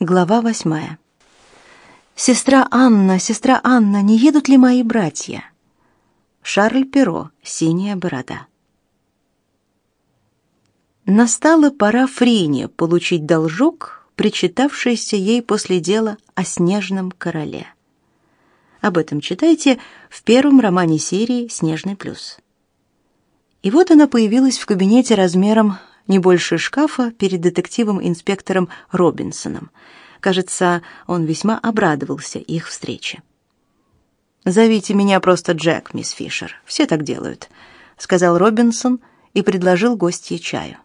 Глава восьмая. «Сестра Анна, сестра Анна, не едут ли мои братья?» Шарль Перо, «Синяя борода». Настала пора Фрине получить должок, причитавшийся ей после дела о снежном короле. Об этом читайте в первом романе серии «Снежный плюс». И вот она появилась в кабинете размером не больше шкафа перед детективом-инспектором Робинсоном. Кажется, он весьма обрадовался их встрече. «Зовите меня просто Джек, мисс Фишер. Все так делают», — сказал Робинсон и предложил гостье чаю.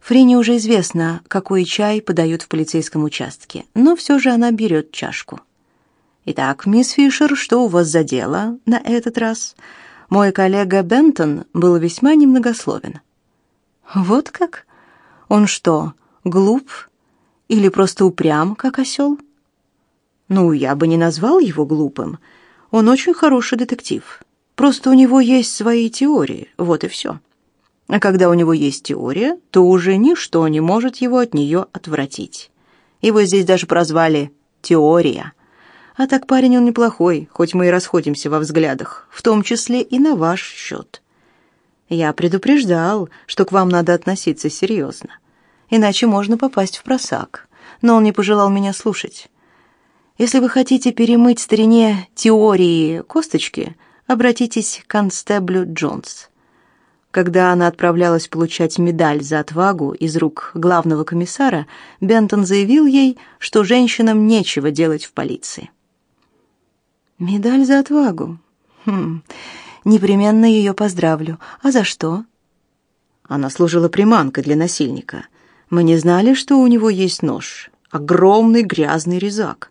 Фрине уже известно, какой чай подают в полицейском участке, но все же она берет чашку. «Итак, мисс Фишер, что у вас за дело на этот раз?» Мой коллега Бентон был весьма немногословен. Вот как? Он что, глуп или просто упрям, как осел? Ну, я бы не назвал его глупым. Он очень хороший детектив. Просто у него есть свои теории, вот и все. А когда у него есть теория, то уже ничто не может его от нее отвратить. Его здесь даже прозвали «теория». А так парень он неплохой, хоть мы и расходимся во взглядах, в том числе и на ваш счет. Я предупреждал, что к вам надо относиться серьезно. Иначе можно попасть в просак. Но он не пожелал меня слушать. Если вы хотите перемыть старине теории косточки, обратитесь к констеблю Джонс. Когда она отправлялась получать медаль за отвагу из рук главного комиссара, Бентон заявил ей, что женщинам нечего делать в полиции. Медаль за отвагу. Хм. Непременно ее поздравлю. А за что? Она служила приманкой для насильника. Мы не знали, что у него есть нож. Огромный грязный резак.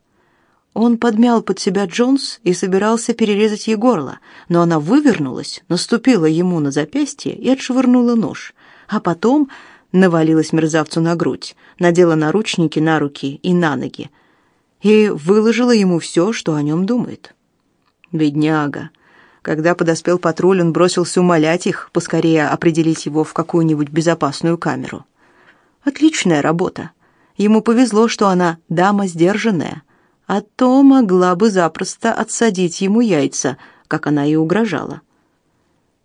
Он подмял под себя Джонс и собирался перерезать ей горло, но она вывернулась, наступила ему на запястье и отшвырнула нож. А потом навалилась мерзавцу на грудь, надела наручники на руки и на ноги и выложила ему все, что о нем думает. Бедняга. Когда подоспел патруль, он бросился умолять их поскорее определить его в какую-нибудь безопасную камеру. Отличная работа. Ему повезло, что она дама сдержанная, а то могла бы запросто отсадить ему яйца, как она и угрожала.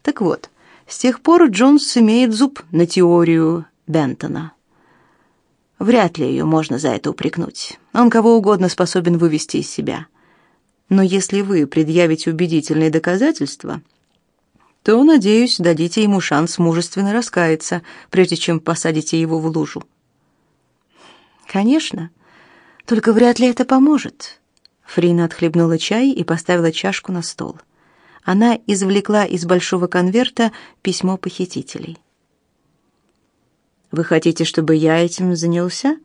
Так вот, с тех пор Джонс имеет зуб на теорию Бентона. Вряд ли ее можно за это упрекнуть. Он кого угодно способен вывести из себя. Но если вы предъявите убедительные доказательства, то, надеюсь, дадите ему шанс мужественно раскаяться, прежде чем посадите его в лужу. Конечно, только вряд ли это поможет. Фрина отхлебнула чай и поставила чашку на стол. Она извлекла из большого конверта письмо похитителей. Вы хотите, чтобы я этим занялся?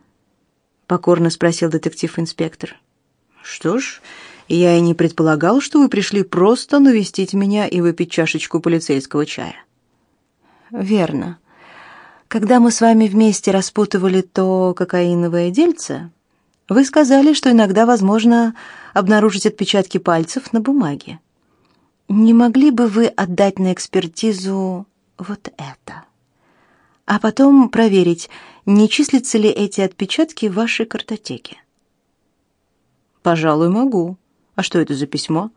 покорно спросил детектив-инспектор. Что ж, я и не предполагал, что вы пришли просто навестить меня и выпить чашечку полицейского чая. Верно. Когда мы с вами вместе распутывали то кокаиновое дельце, вы сказали, что иногда возможно обнаружить отпечатки пальцев на бумаге. Не могли бы вы отдать на экспертизу вот это? А потом проверить, не числятся ли эти отпечатки в вашей картотеке. Пожалуй, могу. А что это за письмо?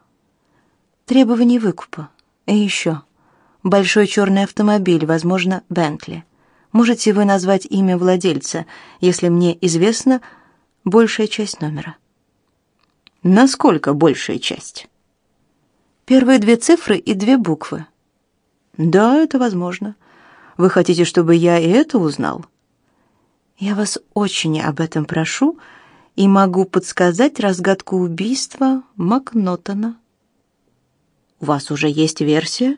Требование выкупа. И еще. Большой черный автомобиль, возможно, Бентли. Можете вы назвать имя владельца, если мне известна большая часть номера? Насколько большая часть? Первые две цифры и две буквы. Да, это возможно. Вы хотите, чтобы я и это узнал? Я вас очень об этом прошу, — и могу подсказать разгадку убийства Макнотона. У вас уже есть версия?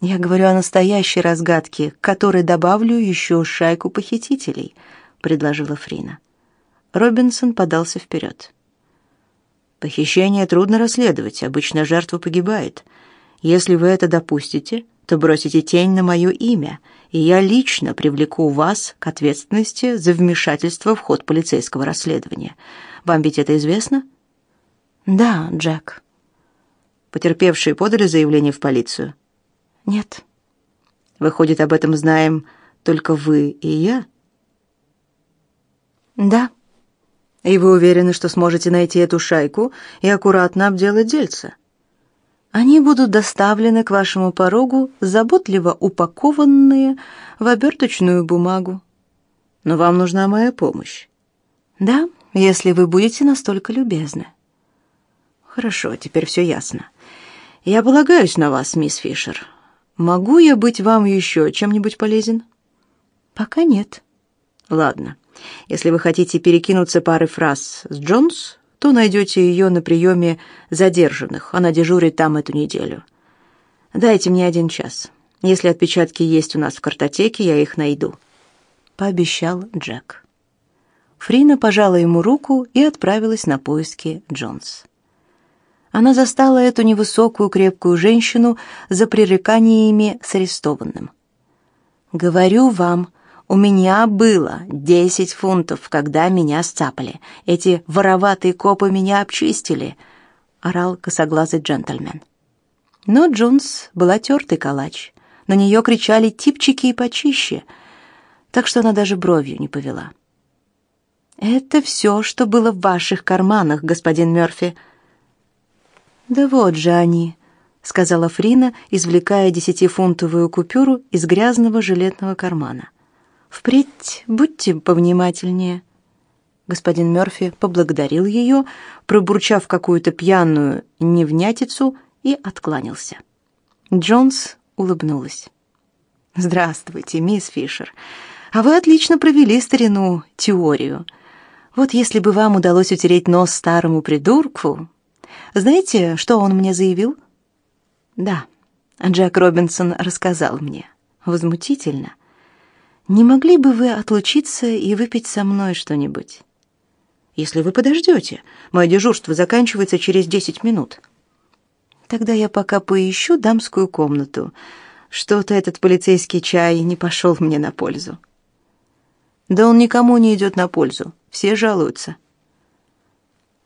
Я говорю о настоящей разгадке, к которой добавлю еще шайку похитителей, предложила Фрина. Робинсон подался вперед. Похищение трудно расследовать, обычно жертва погибает. Если вы это допустите, то бросите тень на мое имя, и я лично привлеку вас к ответственности за вмешательство в ход полицейского расследования. Вам ведь это известно? Да, Джек. Потерпевшие подали заявление в полицию? Нет. Выходит, об этом знаем только вы и я? Да, И вы уверены, что сможете найти эту шайку и аккуратно обделать дельца? Они будут доставлены к вашему порогу, заботливо упакованные в оберточную бумагу. Но вам нужна моя помощь. Да, если вы будете настолько любезны. Хорошо, теперь все ясно. Я полагаюсь на вас, мисс Фишер. Могу я быть вам еще чем-нибудь полезен? Пока нет. Ладно. Если вы хотите перекинуться парой фраз с Джонс, то найдете ее на приеме задержанных. Она дежурит там эту неделю. Дайте мне один час. Если отпечатки есть у нас в картотеке, я их найду, пообещал Джек. Фрина пожала ему руку и отправилась на поиски Джонс. Она застала эту невысокую крепкую женщину за пререканиями с арестованным. «Говорю вам, у меня было десять фунтов, когда меня сцапали. Эти вороватые копы меня обчистили», — орал косоглазый джентльмен. Но Джонс была тертый калач. На нее кричали типчики и почище, так что она даже бровью не повела. «Это все, что было в ваших карманах, господин Мёрфи», «Да вот же они», — сказала Фрина, извлекая десятифунтовую купюру из грязного жилетного кармана. «Впредь будьте повнимательнее». Господин Мёрфи поблагодарил ее, пробурчав какую-то пьяную невнятицу, и откланялся. Джонс улыбнулась. «Здравствуйте, мисс Фишер. А вы отлично провели старину теорию. Вот если бы вам удалось утереть нос старому придурку, знаете, что он мне заявил? Да, Джек Робинсон рассказал мне. Возмутительно. Не могли бы вы отлучиться и выпить со мной что-нибудь? Если вы подождете. Мое дежурство заканчивается через десять минут. Тогда я пока поищу дамскую комнату. Что-то этот полицейский чай не пошел мне на пользу. Да он никому не идет на пользу. Все жалуются.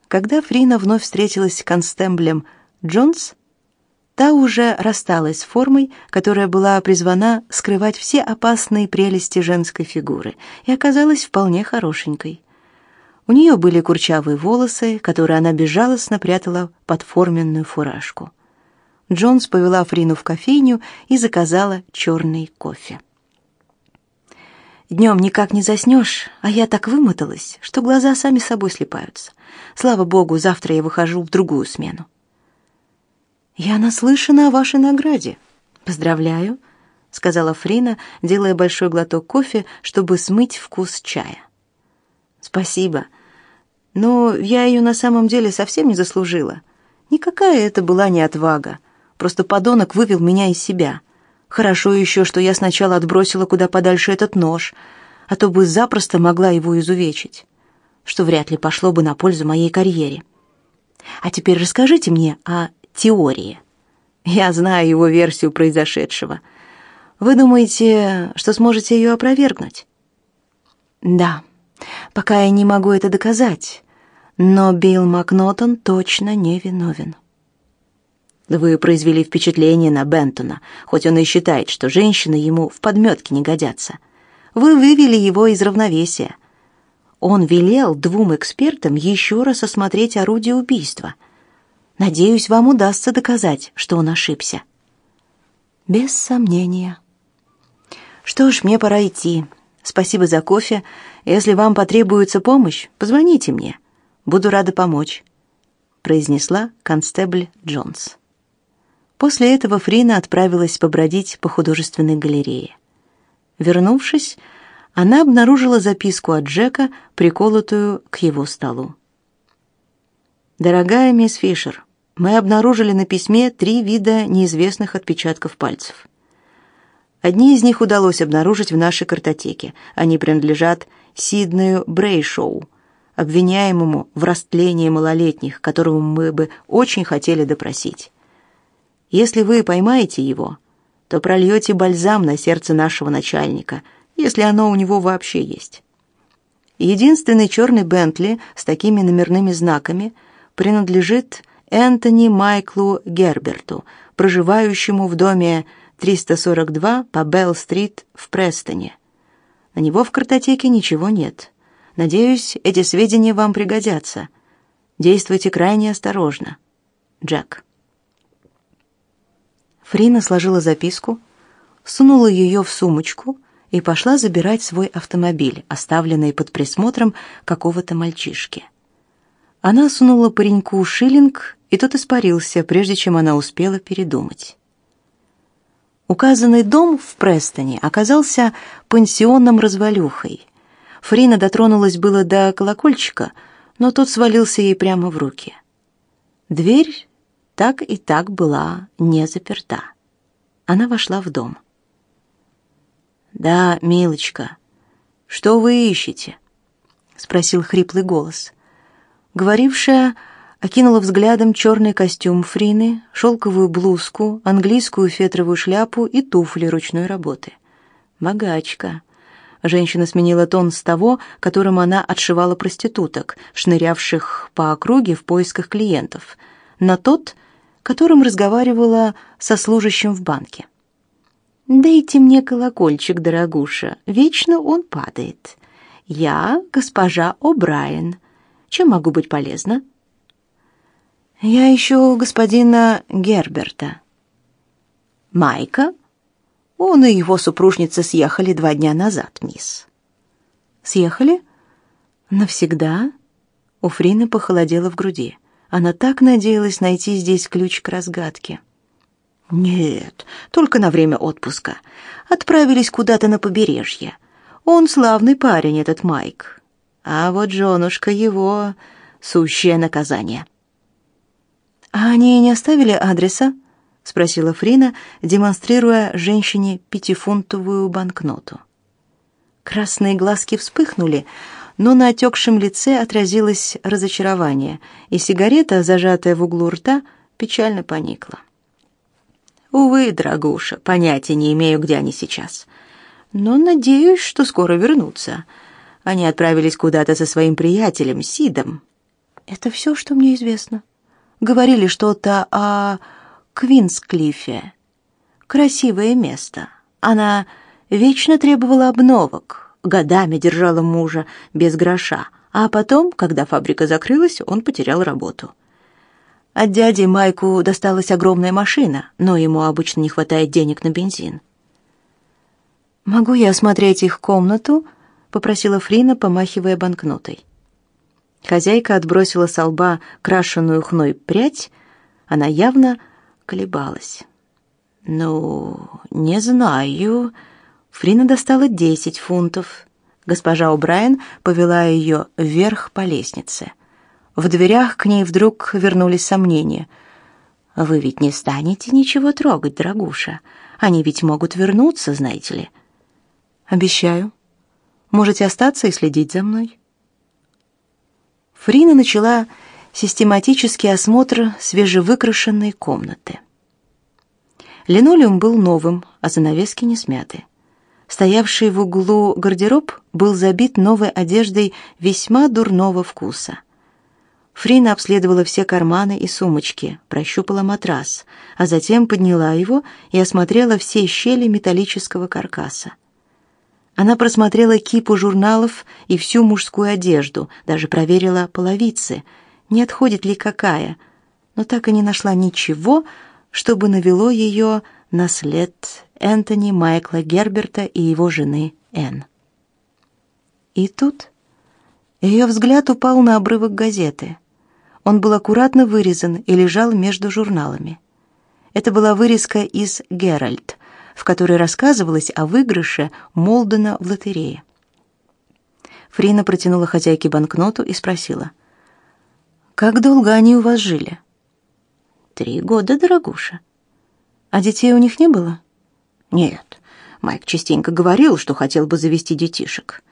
Когда Фрина вновь встретилась с констеблем Джонс, та уже рассталась с формой, которая была призвана скрывать все опасные прелести женской фигуры, и оказалась вполне хорошенькой. У нее были курчавые волосы, которые она безжалостно прятала под форменную фуражку. Джонс повела Фрину в кофейню и заказала черный кофе. Днем никак не заснешь, а я так вымоталась, что глаза сами собой слепаются. Слава богу, завтра я выхожу в другую смену. Я наслышана о вашей награде. Поздравляю, сказала Фрина, делая большой глоток кофе, чтобы смыть вкус чая. Спасибо. Но я ее на самом деле совсем не заслужила. Никакая это была не отвага. Просто подонок вывел меня из себя. Хорошо еще, что я сначала отбросила куда подальше этот нож, а то бы запросто могла его изувечить, что вряд ли пошло бы на пользу моей карьере. А теперь расскажите мне о теории. Я знаю его версию произошедшего. Вы думаете, что сможете ее опровергнуть? Да. Пока я не могу это доказать, но Билл Макнотон точно не виновен. Вы произвели впечатление на Бентона, хоть он и считает, что женщины ему в подметке не годятся. Вы вывели его из равновесия. Он велел двум экспертам еще раз осмотреть орудие убийства. Надеюсь, вам удастся доказать, что он ошибся. Без сомнения. Что ж, мне пора идти. Спасибо за кофе. Если вам потребуется помощь, позвоните мне. Буду рада помочь, произнесла констебль Джонс. После этого Фрина отправилась побродить по художественной галерее. Вернувшись, она обнаружила записку от Джека, приколотую к его столу. Дорогая мисс Фишер, мы обнаружили на письме три вида неизвестных отпечатков пальцев. Одни из них удалось обнаружить в нашей картотеке. Они принадлежат Сиднею Брейшоу, обвиняемому в растлении малолетних, которого мы бы очень хотели допросить. Если вы поймаете его, то прольете бальзам на сердце нашего начальника, если оно у него вообще есть. Единственный черный Бентли с такими номерными знаками принадлежит Энтони Майклу Герберту, проживающему в доме 342 по Белл-стрит в Престоне. На него в картотеке ничего нет. Надеюсь, эти сведения вам пригодятся. Действуйте крайне осторожно. Джек. Фрина сложила записку, сунула ее в сумочку и пошла забирать свой автомобиль, оставленный под присмотром какого-то мальчишки. Она сунула пареньку шиллинг, и тот испарился, прежде чем она успела передумать. Указанный дом в Престоне оказался пансионным развалюхой. Фрина дотронулась было до колокольчика, но тот свалился ей прямо в руки. Дверь так и так была не заперта. Она вошла в дом. «Да, милочка, что вы ищете?» — спросил хриплый голос. Говорившая окинула взглядом черный костюм Фрины, шелковую блузку, английскую фетровую шляпу и туфли ручной работы. Богачка. Женщина сменила тон с того, которым она отшивала проституток, шнырявших по округе в поисках клиентов, на тот, которым разговаривала со служащим в банке. «Дайте мне колокольчик, дорогуша, вечно он падает. Я госпожа О'Брайен. Чем могу быть полезна?» Я ищу господина Герберта. Майка? Он и его супружница съехали два дня назад, мисс. Съехали? Навсегда? У Фрины похолодело в груди. Она так надеялась найти здесь ключ к разгадке. Нет, только на время отпуска. Отправились куда-то на побережье. Он славный парень, этот Майк. А вот женушка его сущее наказание. «А они не оставили адреса?» — спросила Фрина, демонстрируя женщине пятифунтовую банкноту. Красные глазки вспыхнули, но на отекшем лице отразилось разочарование, и сигарета, зажатая в углу рта, печально поникла. «Увы, дорогуша, понятия не имею, где они сейчас. Но надеюсь, что скоро вернутся. Они отправились куда-то со своим приятелем Сидом. Это все, что мне известно» говорили что-то о Квинсклифе. Красивое место. Она вечно требовала обновок, годами держала мужа без гроша, а потом, когда фабрика закрылась, он потерял работу. От дяди Майку досталась огромная машина, но ему обычно не хватает денег на бензин. «Могу я осмотреть их комнату?» — попросила Фрина, помахивая банкнотой. Хозяйка отбросила с лба крашеную хной прядь, она явно колебалась. «Ну, не знаю». Фрина достала десять фунтов. Госпожа О'Брайен повела ее вверх по лестнице. В дверях к ней вдруг вернулись сомнения. «Вы ведь не станете ничего трогать, дорогуша. Они ведь могут вернуться, знаете ли». «Обещаю. Можете остаться и следить за мной». Фрина начала систематический осмотр свежевыкрашенной комнаты. Линолеум был новым, а занавески не смяты. Стоявший в углу гардероб был забит новой одеждой весьма дурного вкуса. Фрина обследовала все карманы и сумочки, прощупала матрас, а затем подняла его и осмотрела все щели металлического каркаса. Она просмотрела кипу журналов и всю мужскую одежду, даже проверила половицы, не отходит ли какая, но так и не нашла ничего, чтобы навело ее на след Энтони Майкла Герберта и его жены Энн. И тут ее взгляд упал на обрывок газеты. Он был аккуратно вырезан и лежал между журналами. Это была вырезка из «Геральт», в которой рассказывалось о выигрыше Молдена в лотерее. Фрина протянула хозяйке банкноту и спросила: "Как долго они у вас жили?" «Три года, дорогуша. А детей у них не было?" "Нет. Майк частенько говорил, что хотел бы завести детишек.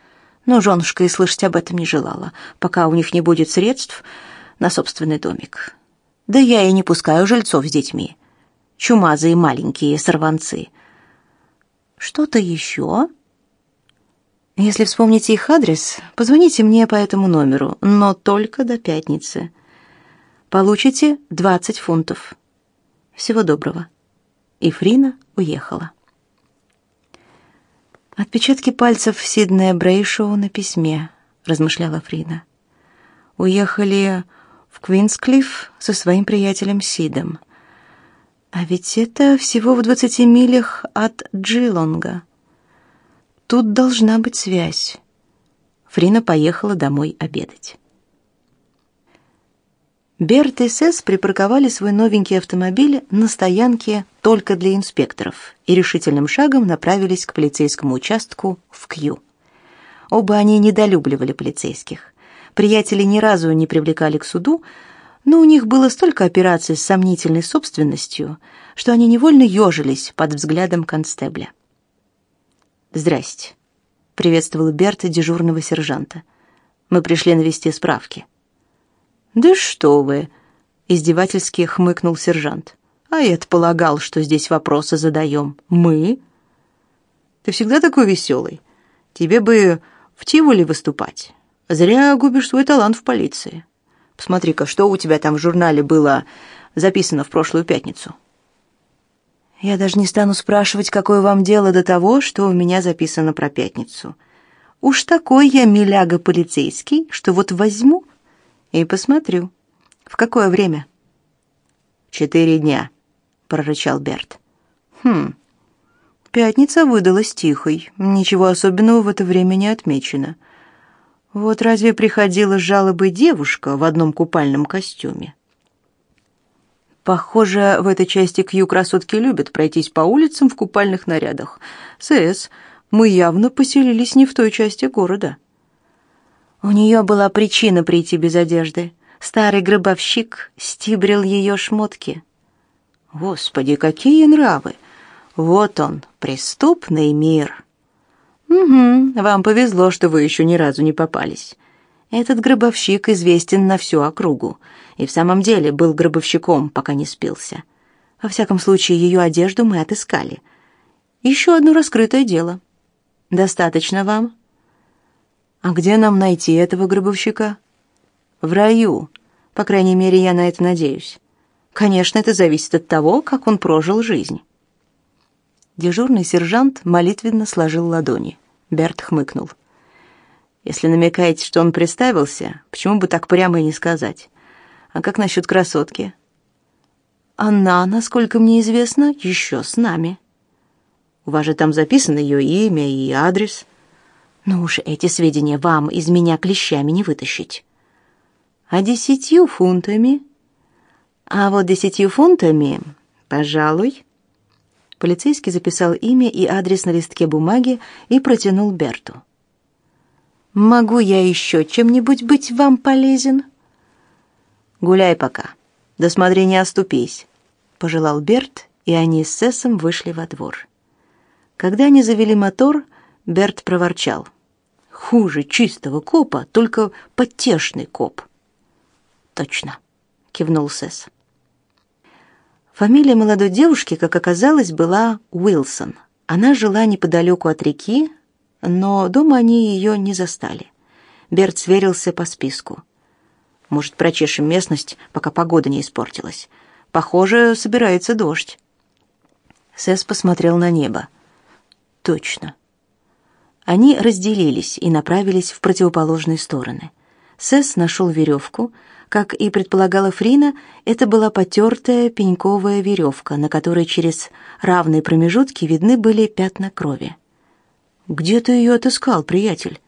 Но женушка и слышать об этом не желала, пока у них не будет средств на собственный домик. Да я и не пускаю жильцов с детьми. Чумазые маленькие сорванцы. Что-то еще?» Если вспомните их адрес, позвоните мне по этому номеру, но только до пятницы. Получите 20 фунтов. Всего доброго. И Фрина уехала. Отпечатки пальцев Сиднея Брейшоу на письме. размышляла Фрина. Уехали в Квинсклифф со своим приятелем Сидом. А ведь это всего в двадцати милях от Джилонга. Тут должна быть связь. Фрина поехала домой обедать. Берт и Сесс припарковали свой новенький автомобиль на стоянке только для инспекторов и решительным шагом направились к полицейскому участку в Кью. Оба они недолюбливали полицейских. Приятели ни разу не привлекали к суду, но у них было столько операций с сомнительной собственностью, что они невольно ежились под взглядом констебля. «Здрасте», — приветствовал Берта дежурного сержанта. «Мы пришли навести справки». «Да что вы!» — издевательски хмыкнул сержант. «А я-то полагал, что здесь вопросы задаем. Мы?» «Ты всегда такой веселый. Тебе бы в Тиволе выступать. Зря губишь свой талант в полиции. Посмотри-ка, что у тебя там в журнале было записано в прошлую пятницу». «Я даже не стану спрашивать, какое вам дело до того, что у меня записано про пятницу. Уж такой я миляга полицейский, что вот возьму и посмотрю. В какое время? Четыре дня, прорычал Берт. Хм. Пятница выдалась тихой. Ничего особенного в это время не отмечено. Вот разве приходила с жалобой девушка в одном купальном костюме? Похоже, в этой части Кью красотки любят пройтись по улицам в купальных нарядах. СС, мы явно поселились не в той части города. У нее была причина прийти без одежды. Старый гробовщик стибрил ее шмотки. Господи, какие нравы! Вот он, преступный мир. Угу, вам повезло, что вы еще ни разу не попались. Этот гробовщик известен на всю округу, и в самом деле был гробовщиком, пока не спился. Во всяком случае, ее одежду мы отыскали. Еще одно раскрытое дело. Достаточно вам? А где нам найти этого гробовщика? В раю. По крайней мере, я на это надеюсь. Конечно, это зависит от того, как он прожил жизнь. Дежурный сержант молитвенно сложил ладони. Берт хмыкнул. Если намекаете, что он представился, почему бы так прямо и не сказать? А как насчет красотки? Она, насколько мне известно, еще с нами. У вас же там записано ее имя и адрес. Ну уж эти сведения вам из меня клещами не вытащить. А десятью фунтами? А вот десятью фунтами, пожалуй. Полицейский записал имя и адрес на листке бумаги и протянул Берту. Могу я еще чем-нибудь быть вам полезен? Гуляй пока. До смотри не оступись, пожелал Берт, и они с Сесом вышли во двор. Когда они завели мотор, Берт проворчал: "Хуже чистого копа, только потешный коп". "Точно", кивнул Сес. Фамилия молодой девушки, как оказалось, была Уилсон. Она жила неподалеку от реки, но дома они ее не застали. Берт сверился по списку. Может, прочешем местность, пока погода не испортилась. Похоже, собирается дождь. Сэс посмотрел на небо. Точно. Они разделились и направились в противоположные стороны. Сэс нашел веревку. Как и предполагала Фрина, это была потертая пеньковая веревка, на которой через равные промежутки видны были пятна крови. «Где ты ее отыскал, приятель?»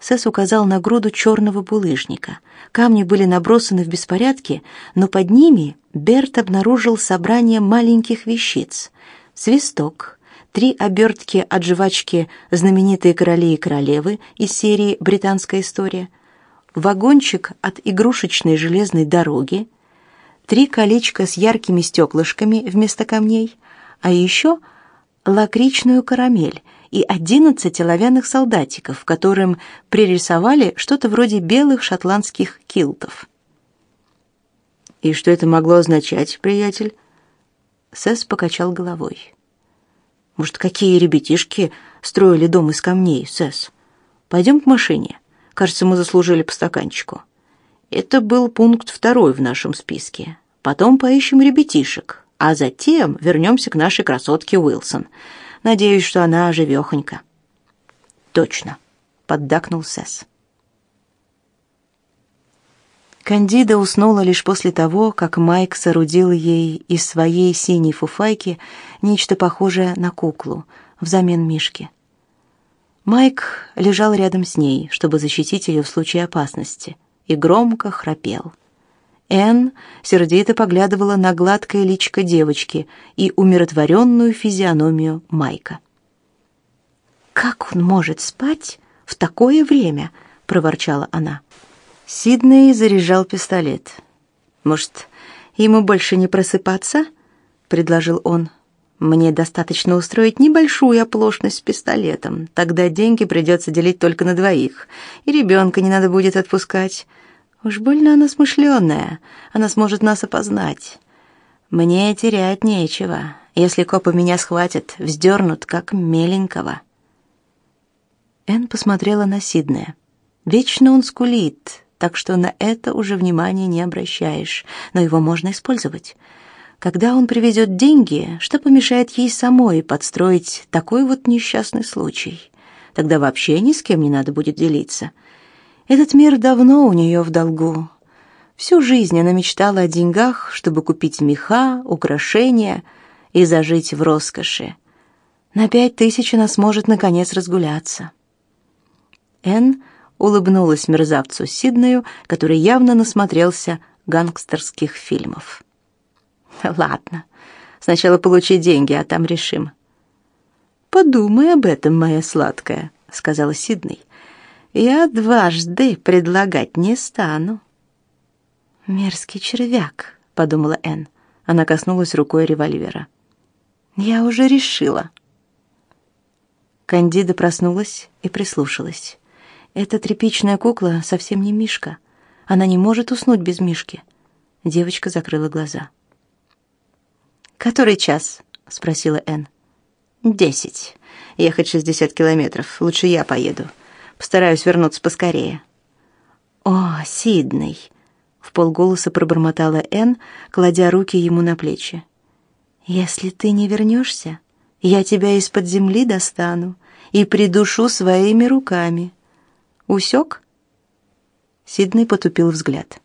Сэс указал на груду черного булыжника. Камни были набросаны в беспорядке, но под ними Берт обнаружил собрание маленьких вещиц. Свисток, три обертки от жвачки «Знаменитые короли и королевы» из серии «Британская история», вагончик от игрушечной железной дороги, три колечка с яркими стеклышками вместо камней, а еще лакричную карамель и одиннадцать оловянных солдатиков, которым пририсовали что-то вроде белых шотландских килтов. «И что это могло означать, приятель?» Сэс покачал головой. Может, какие ребятишки строили дом из камней, Сэс? Пойдем к машине. Кажется, мы заслужили по стаканчику. Это был пункт второй в нашем списке. Потом поищем ребятишек, а затем вернемся к нашей красотке Уилсон. Надеюсь, что она живехонька. Точно, поддакнул Сэс. Кандида уснула лишь после того, как Майк соорудил ей из своей синей фуфайки нечто похожее на куклу взамен Мишки — Майк лежал рядом с ней, чтобы защитить ее в случае опасности, и громко храпел. Энн сердито поглядывала на гладкое личико девочки и умиротворенную физиономию Майка. «Как он может спать в такое время?» — проворчала она. Сидней заряжал пистолет. «Может, ему больше не просыпаться?» — предложил он. «Мне достаточно устроить небольшую оплошность с пистолетом. Тогда деньги придется делить только на двоих, и ребенка не надо будет отпускать. Уж больно она смышленая, она сможет нас опознать. Мне терять нечего. Если копы меня схватят, вздернут, как меленького». Эн посмотрела на Сиднея. Вечно он скулит, так что на это уже внимания не обращаешь, но его можно использовать. Когда он привезет деньги, что помешает ей самой подстроить такой вот несчастный случай? Тогда вообще ни с кем не надо будет делиться. Этот мир давно у нее в долгу. Всю жизнь она мечтала о деньгах, чтобы купить меха, украшения и зажить в роскоши. На пять тысяч она сможет наконец разгуляться. Энн улыбнулась мерзавцу Сиднею, который явно насмотрелся гангстерских фильмов. Ладно. Сначала получи деньги, а там решим. Подумай об этом, моя сладкая, сказала Сидней. Я дважды предлагать не стану. Мерзкий червяк, подумала Энн. Она коснулась рукой револьвера. Я уже решила. Кандида проснулась и прислушалась. Эта тряпичная кукла совсем не Мишка. Она не может уснуть без Мишки. Девочка закрыла глаза. «Который час?» — спросила Энн. «Десять. Ехать шестьдесят километров. Лучше я поеду. Постараюсь вернуться поскорее». «О, Сидней!» — в полголоса пробормотала Энн, кладя руки ему на плечи. «Если ты не вернешься, я тебя из-под земли достану и придушу своими руками. Усек?» Сидней потупил взгляд.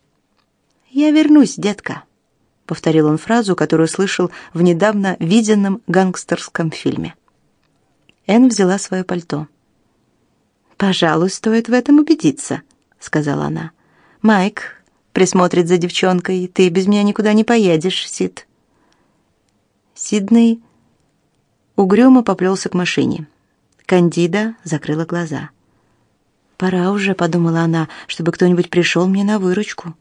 «Я вернусь, детка», — повторил он фразу, которую слышал в недавно виденном гангстерском фильме. Энн взяла свое пальто. «Пожалуй, стоит в этом убедиться», — сказала она. «Майк присмотрит за девчонкой. Ты без меня никуда не поедешь, Сид». Сидней угрюмо поплелся к машине. Кандида закрыла глаза. «Пора уже», — подумала она, — «чтобы кто-нибудь пришел мне на выручку».